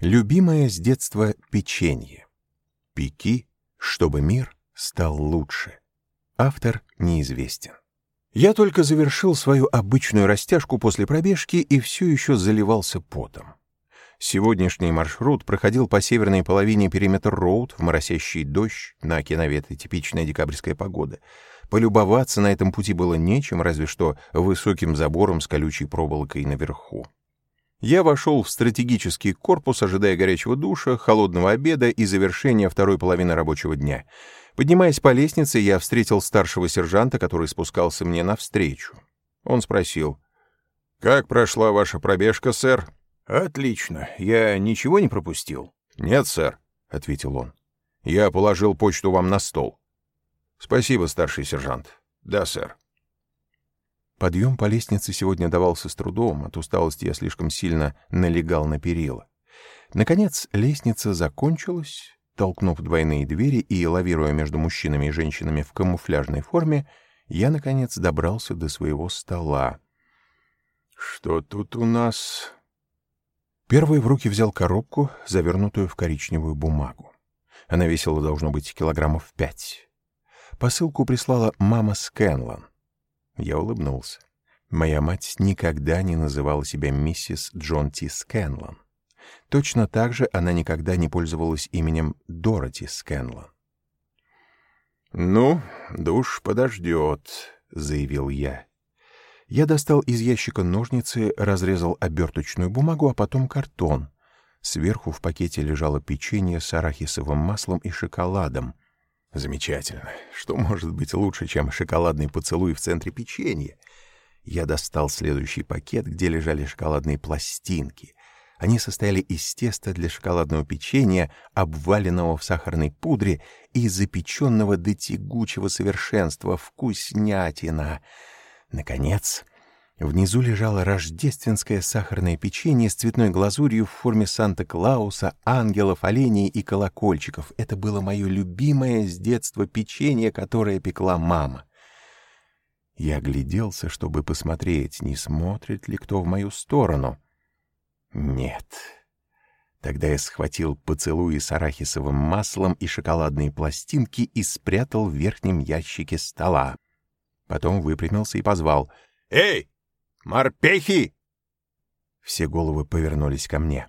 Любимое с детства печенье. Пеки, чтобы мир стал лучше. Автор неизвестен. Я только завершил свою обычную растяжку после пробежки и все еще заливался потом. Сегодняшний маршрут проходил по северной половине периметр-роуд в моросящий дождь на океановеты, типичная декабрьская погода. Полюбоваться на этом пути было нечем, разве что высоким забором с колючей проволокой наверху. Я вошел в стратегический корпус, ожидая горячего душа, холодного обеда и завершения второй половины рабочего дня. Поднимаясь по лестнице, я встретил старшего сержанта, который спускался мне навстречу. Он спросил, «Как прошла ваша пробежка, сэр?» «Отлично. Я ничего не пропустил?» «Нет, сэр», — ответил он. «Я положил почту вам на стол». «Спасибо, старший сержант». «Да, сэр». Подъем по лестнице сегодня давался с трудом, от усталости я слишком сильно налегал на перила. Наконец лестница закончилась, толкнув двойные двери и лавируя между мужчинами и женщинами в камуфляжной форме, я, наконец, добрался до своего стола. «Что тут у нас?» Первый в руки взял коробку, завернутую в коричневую бумагу. Она весила, должно быть, килограммов пять. Посылку прислала мама Скэнлон. Я улыбнулся. Моя мать никогда не называла себя миссис Джон Ти Скэнлон. Точно так же она никогда не пользовалась именем Дороти Скэнлон. «Ну, душ подождет», — заявил я. Я достал из ящика ножницы, разрезал оберточную бумагу, а потом картон. Сверху в пакете лежало печенье с арахисовым маслом и шоколадом, Замечательно. Что может быть лучше, чем шоколадный поцелуй в центре печенья? Я достал следующий пакет, где лежали шоколадные пластинки. Они состояли из теста для шоколадного печенья, обваленного в сахарной пудре и запеченного до тягучего совершенства вкуснятина. Наконец, Внизу лежало рождественское сахарное печенье с цветной глазурью в форме Санта-Клауса, ангелов, оленей и колокольчиков. Это было мое любимое с детства печенье, которое пекла мама. Я огляделся, чтобы посмотреть, не смотрит ли кто в мою сторону. Нет. Тогда я схватил поцелуи с арахисовым маслом и шоколадные пластинки и спрятал в верхнем ящике стола. Потом выпрямился и позвал «Эй!» Морпехи!» Все головы повернулись ко мне.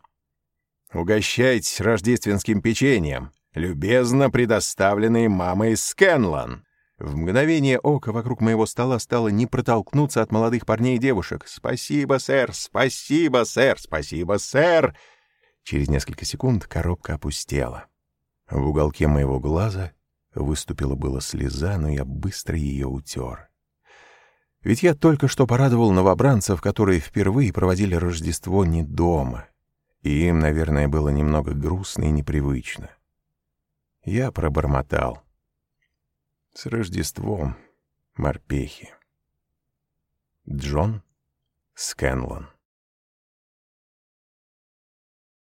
«Угощайтесь рождественским печеньем, любезно предоставленной мамой Скэнлон!» В мгновение ока вокруг моего стола стало не протолкнуться от молодых парней и девушек. «Спасибо, сэр! Спасибо, сэр! Спасибо, сэр!» Через несколько секунд коробка опустела. В уголке моего глаза выступила была слеза, но я быстро ее утер. Ведь я только что порадовал новобранцев, которые впервые проводили Рождество не дома. И им, наверное, было немного грустно и непривычно. Я пробормотал. С Рождеством, морпехи. Джон Скэнлон